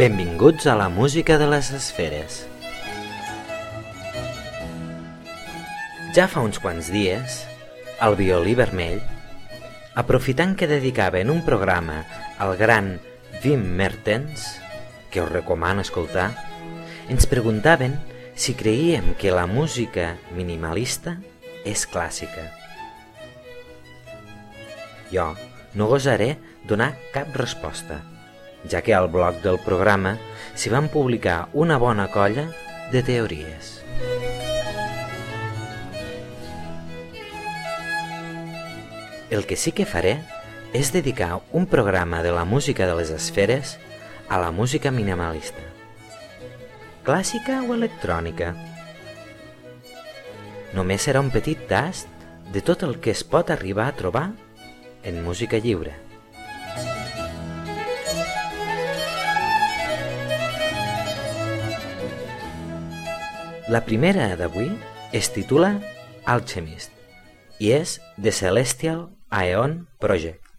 Benvinguts a la música de les esferes. Ja fa uns quants dies, el violí vermell, aprofitant que dedicaven un programa al gran Wim Mertens, que us recomano escoltar, ens preguntaven si creíem que la música minimalista és clàssica. Jo no gosaré donar cap resposta, ja que al blog del programa s'hi van publicar una bona colla de teories. El que sí que faré és dedicar un programa de la música de les esferes a la música minimalista. Clàssica o electrònica? Només serà un petit tast de tot el que es pot arribar a trobar en música lliure. La primera d'avui es titula Alchemist i és The Celestial Aeon Project.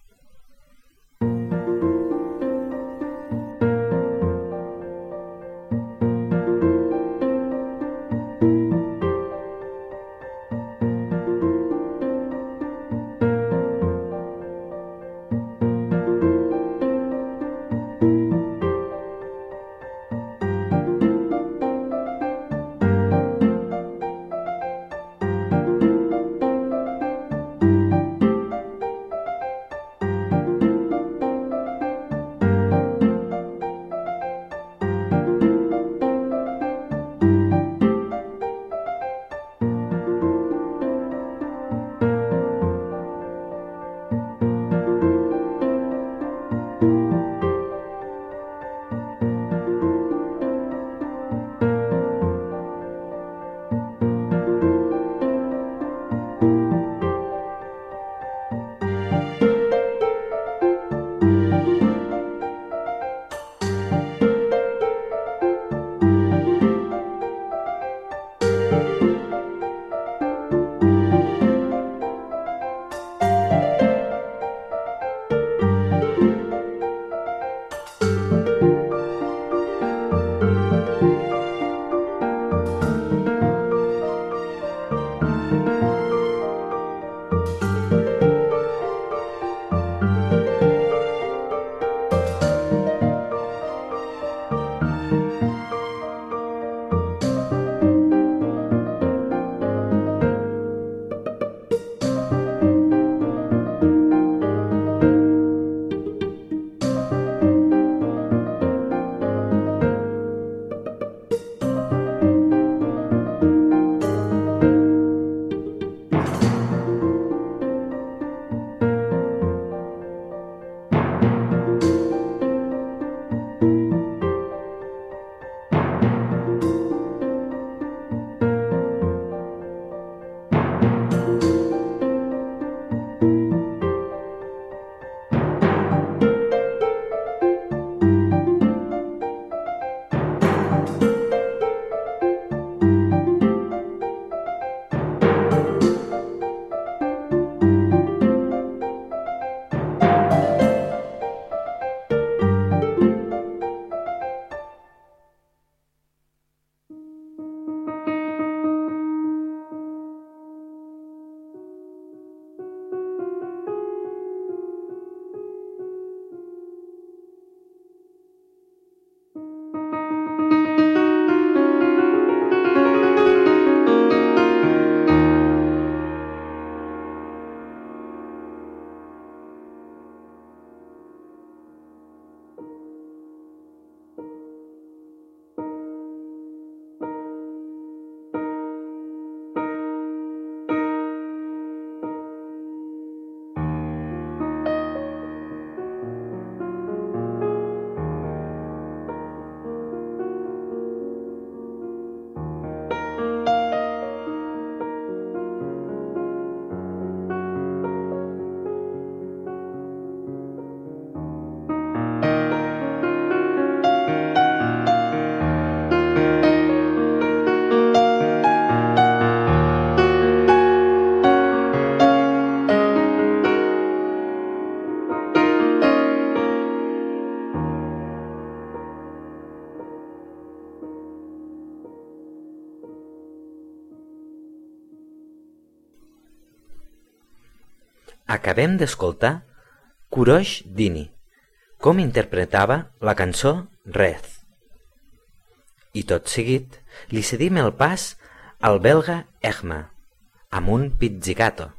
Acabem d'escoltar Kurosh Dini, com interpretava la cançó Rez. I tot seguit li cedim el pas al belga Egma, amb un pizzicato.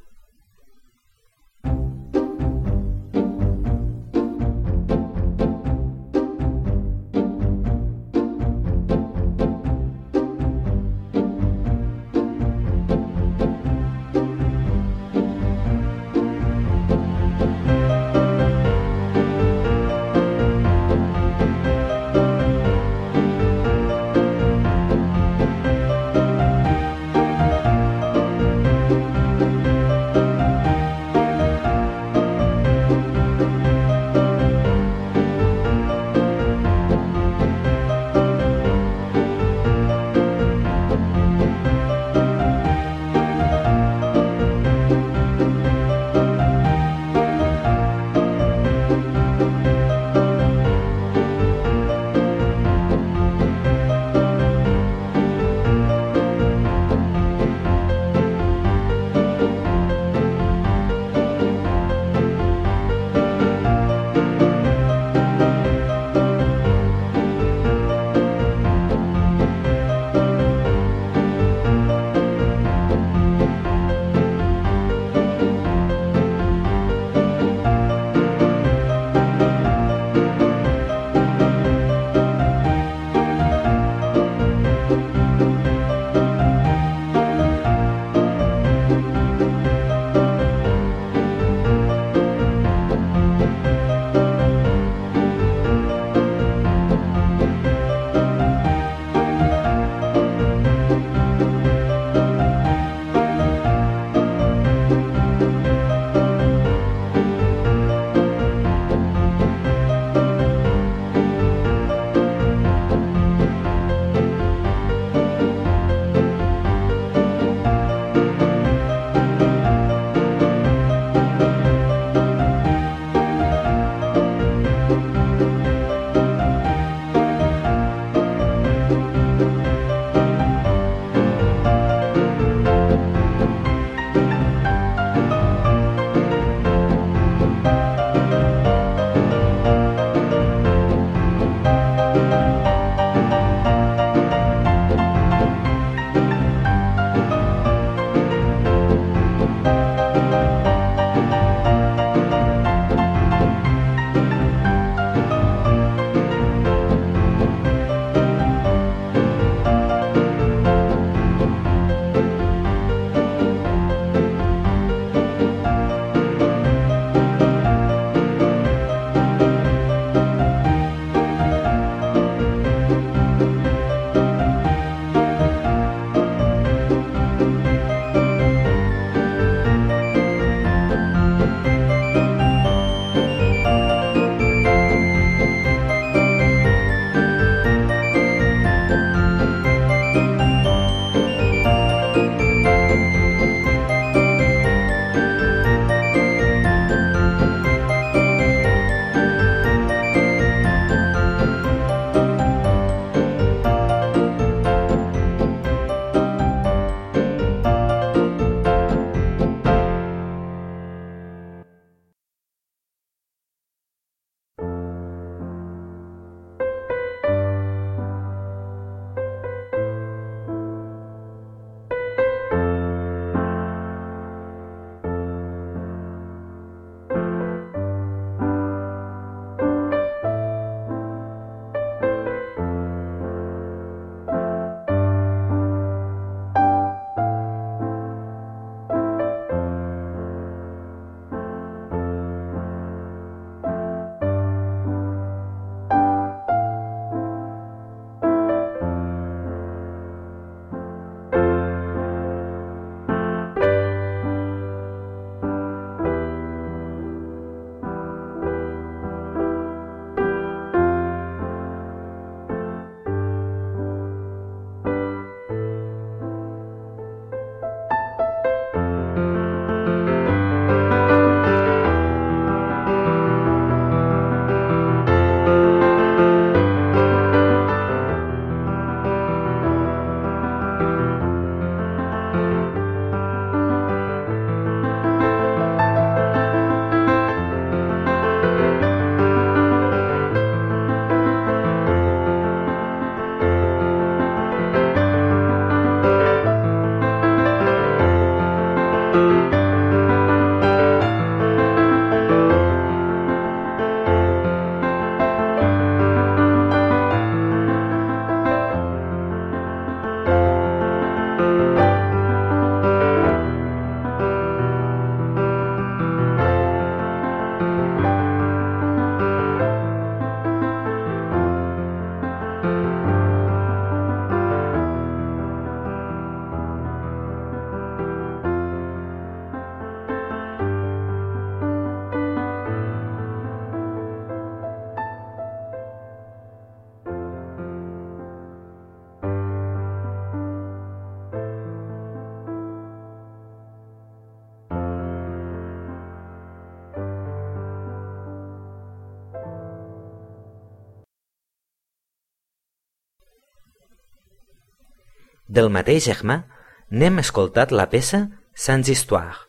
Del mateix germà, n'hem escoltat la peça Sans Histoire.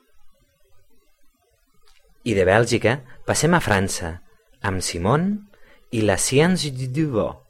I de Bèlgica passem a França, amb Simon i la Science du Dubot.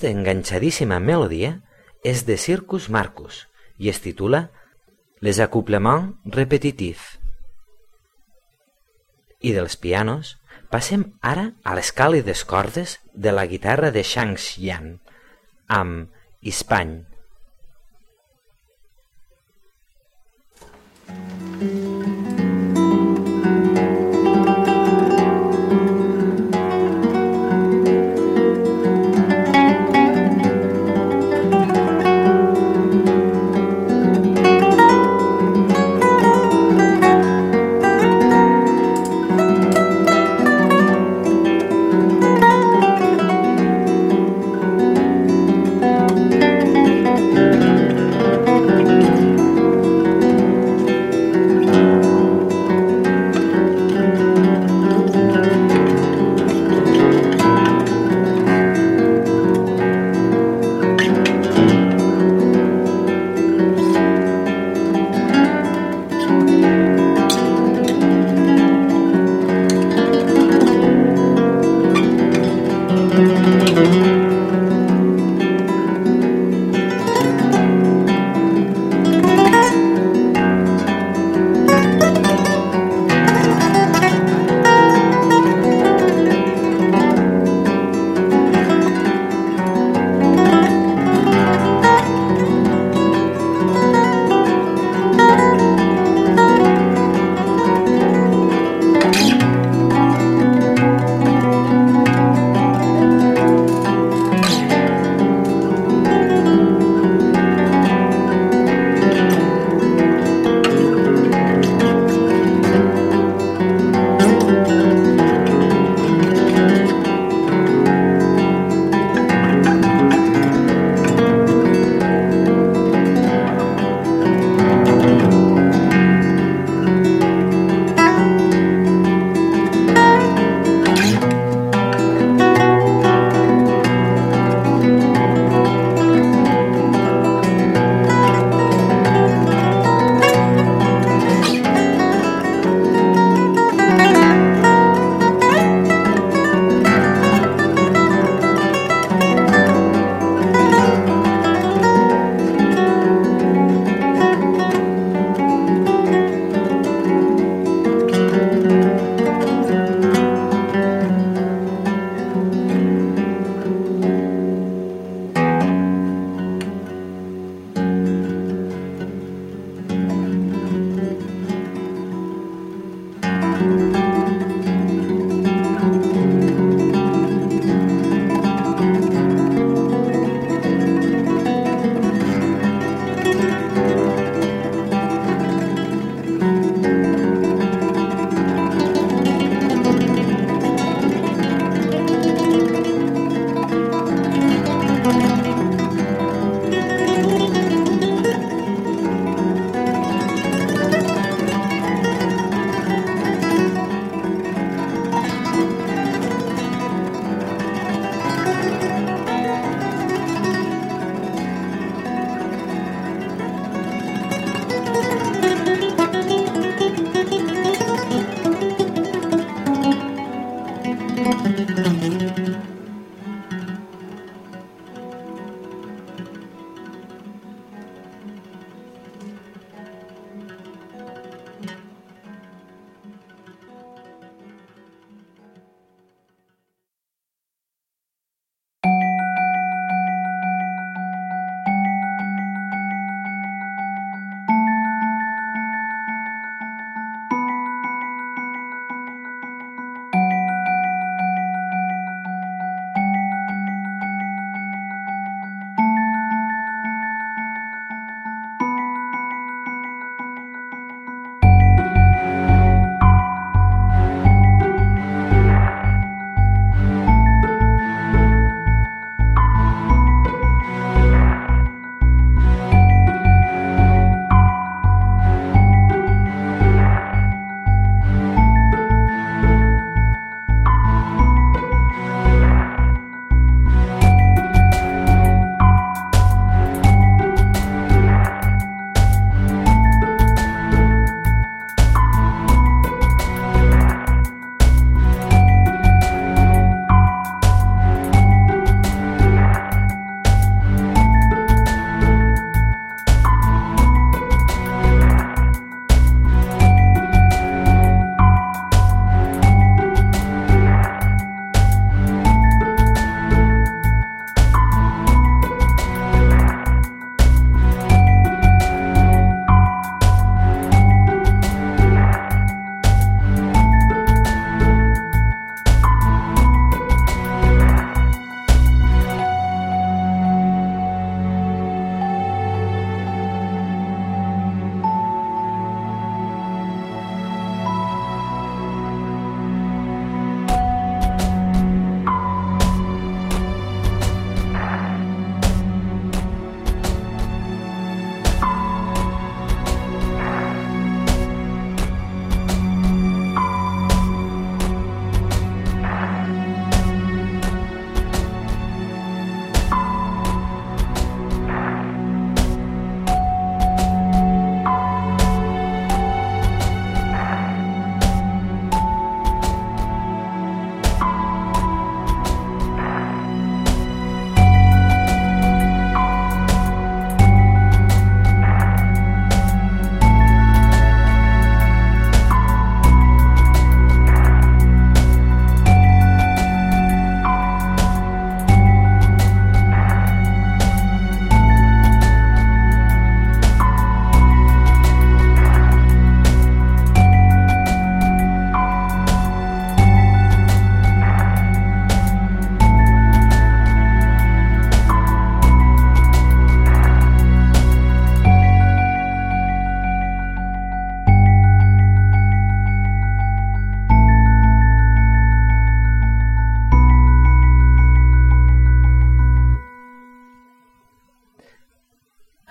Esta enganxadíssima melodia és de Circus Marcus i es titula Les accouplements repetitifs. I dels pianos passem ara a les càlides cordes de la guitarra de Shang Xian amb Hispany.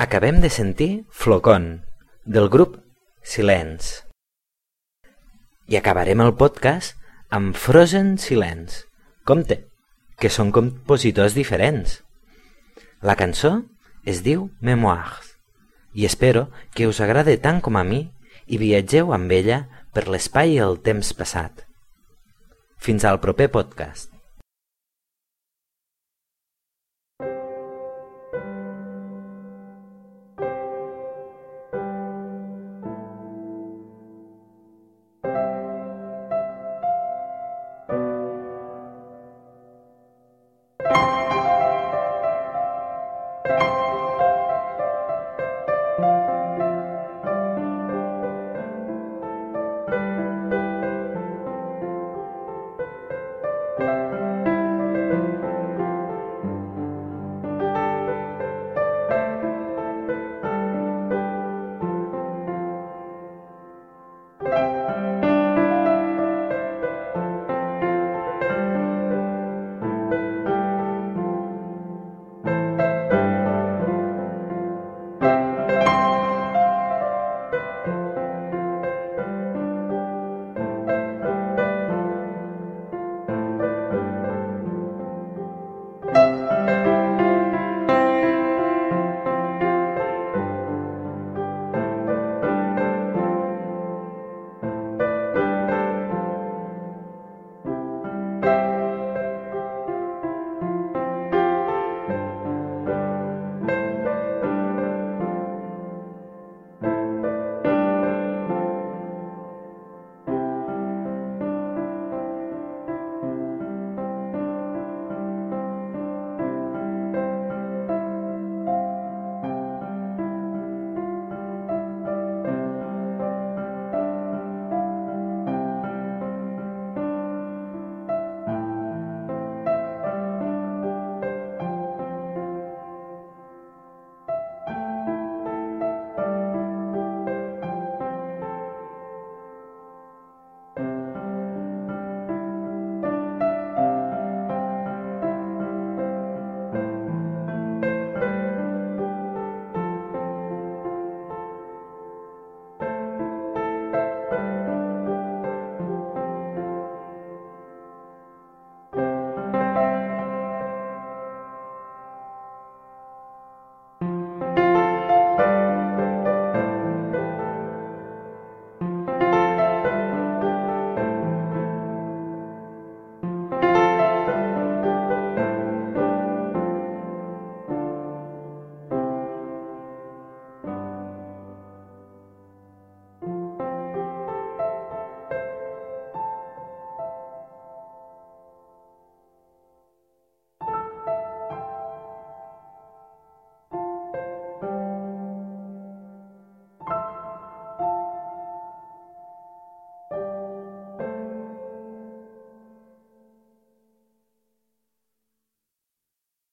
Acabem de sentir Flocón, del grup Silence. I acabarem el podcast amb Frozen Silence. Compte, que són compositors diferents. La cançó es diu Memoirs i espero que us agrade tant com a mi i viatgeu amb ella per l'espai i el temps passat. Fins al proper podcast.